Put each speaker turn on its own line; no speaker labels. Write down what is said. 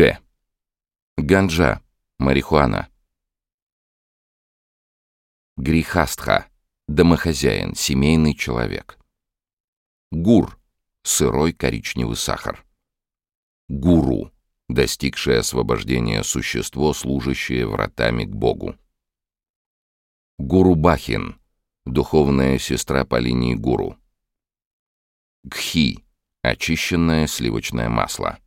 Г. Ганджа. Марихуана. Грихастха. Домохозяин, семейный человек. Гур. Сырой коричневый сахар. Гуру. Достигшее освобождения существо, служащее вратами к Богу. Гурубахин. Духовная сестра по линии гуру. Гхи. Очищенное сливочное масло.